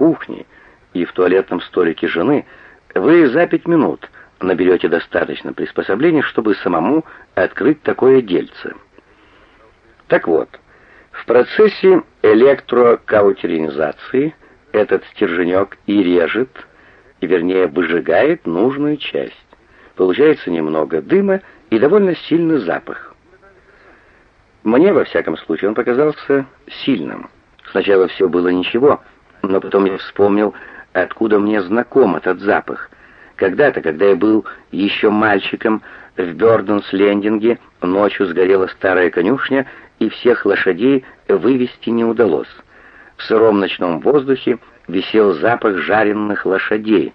кухне и в туалетном столике жены, вы за пять минут наберете достаточно приспособлений, чтобы самому открыть такое дельце. Так вот, в процессе электрокаутеринизации этот стерженек и режет, и вернее выжигает нужную часть. Получается немного дыма и довольно сильный запах. Мне, во всяком случае, он показался сильным. Сначала все было ничего, но потом я вспомнил, откуда мне знаком этот запах. Когда-то, когда я был еще мальчиком, в Бёрденс-Лендинге ночью сгорела старая конюшня, и всех лошадей вывести не удалось. В сыром ночном воздухе висел запах жареных лошадей.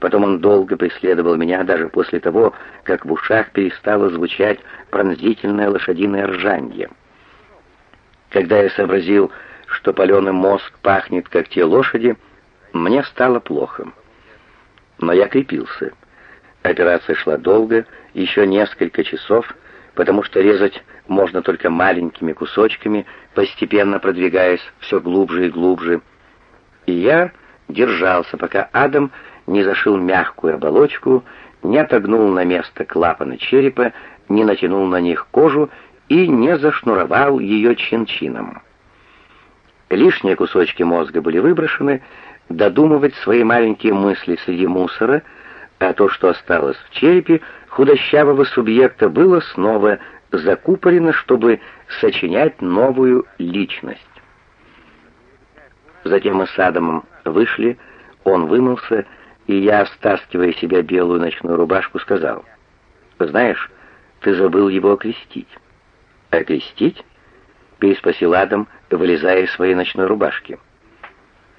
Потом он долго преследовал меня даже после того, как в ушах перестало звучать пронзительное лошадиное ржанье. Когда я сообразил, что паленый мозг пахнет, как те лошади, мне стало плохо. Но я крепился. Операция шла долго, еще несколько часов, потому что резать можно только маленькими кусочками, постепенно продвигаясь все глубже и глубже. И я держался, пока Адам не зашил мягкую оболочку, не отогнул на место клапаны черепа, не натянул на них кожу и не зашнуровал ее чин-чином. Лишние кусочки мозга были выброшены, додумывать свои маленькие мысли среди мусора, а то, что осталось в черепе худощавого субъекта, было снова закупорено, чтобы сочинять новую личность. Затем мы с Адамом вышли, он вымылся, и я, стаскивая себя белую ночную рубашку, сказал, «Знаешь, ты забыл его окрестить». «Окрестить?» — переспросил Адам, вылезая из своей ночной рубашки.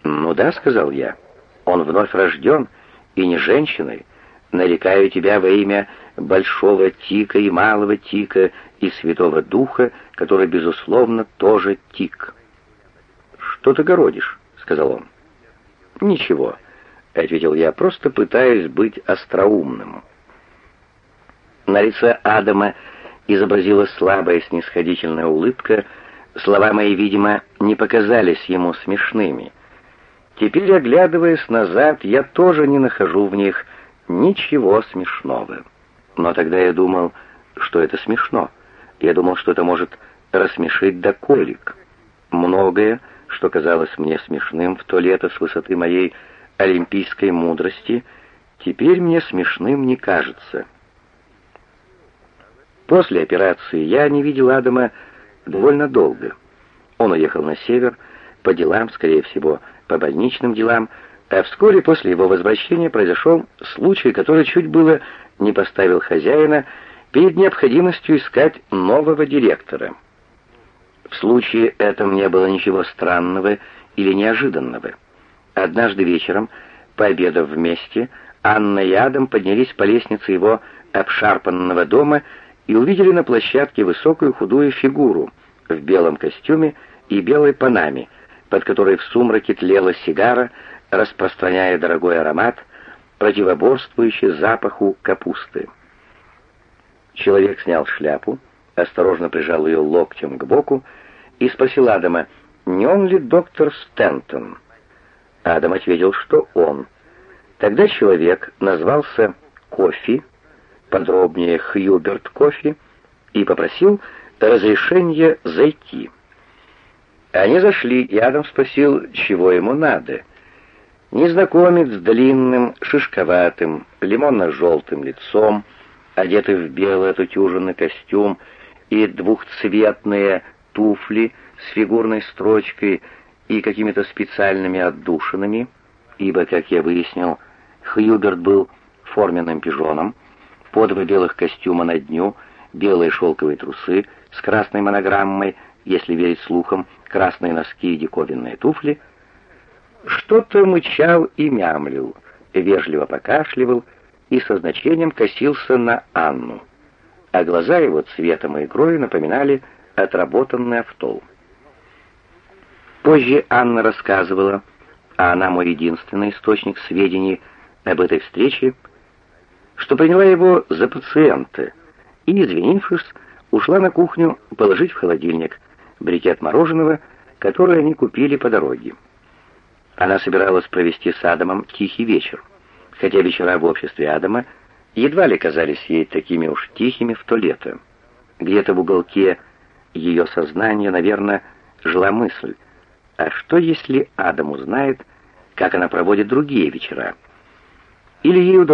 «Ну да», — сказал я, — «он вновь рожден, и не женщиной. Нарекаю тебя во имя Большого Тика и Малого Тика и Святого Духа, который, безусловно, тоже Тик». «Что ты городишь?» — сказал он. «Ничего», — ответил я, — «просто пытаюсь быть остроумным». На лице Адама изобразилась слабая снисходительная улыбка, слова мои, видимо, не показались ему смешными. Теперь, оглядываясь назад, я тоже не нахожу в них ничего смешного. Но тогда я думал, что это смешно. Я думал, что это может рассмешить до колик. Многое, что казалось мне смешным в то лето с высоты моей олимпийской мудрости, теперь мне смешным не кажется. После операции я не видел Адама довольно долго. Он уехал на север по делам, скорее всего, по больничным делам, а вскоре после его возвращения произошел случай, который чуть было не поставил хозяина перед необходимостью искать нового директора. В случае этом не было ничего странного или неожиданного. Однажды вечером, пообедав вместе, Анна и Адам поднялись по лестнице его обшарпанного дома и увидели на площадке высокую худую фигуру в белом костюме и белой панаме, под которой в сумраке тлела сигара, распространяя дорогой аромат, противоборствующий запаху капусты. Человек снял шляпу, осторожно прижал ее локтем к боку и спросил Адама, не он ли доктор Стентон. Адам ответил, что он. Тогда человек назвался Кофи, подробнее Хьюберт Кофи, и попросил разрешения зайти. Они зашли, и Адам спросил, чего ему надо. Незнакомец с длинным, шишковатым, лимонно-желтым лицом, одетый в белый отутюженный костюм и двухцветные туфли с фигурной строчкой и какими-то специальными отдушинами, ибо, как я выяснил, Хьюберт был форменным пижоном, по два белых костюма на дню, белые шелковые трусы с красной монограммой, если верить слухам, красные носки и диковинные туфли, что-то мычал и мямлил, вежливо покашливал и со значением косился на Анну, а глаза его цветом и игрой напоминали отработанный автол. Позже Анна рассказывала, а она мой единственный источник сведений об этой встрече, что приняла его за пациента и, извинившись, ушла на кухню положить в холодильник брикет мороженого, которое они купили по дороге. Она собиралась провести с Адамом тихий вечер, хотя вечера в обществе Адама едва ли казались ей такими уж тихими в то лето. Где-то в уголке ее сознания, наверное, жила мысль, а что если Адам узнает, как она проводит другие вечера? Или ей удалось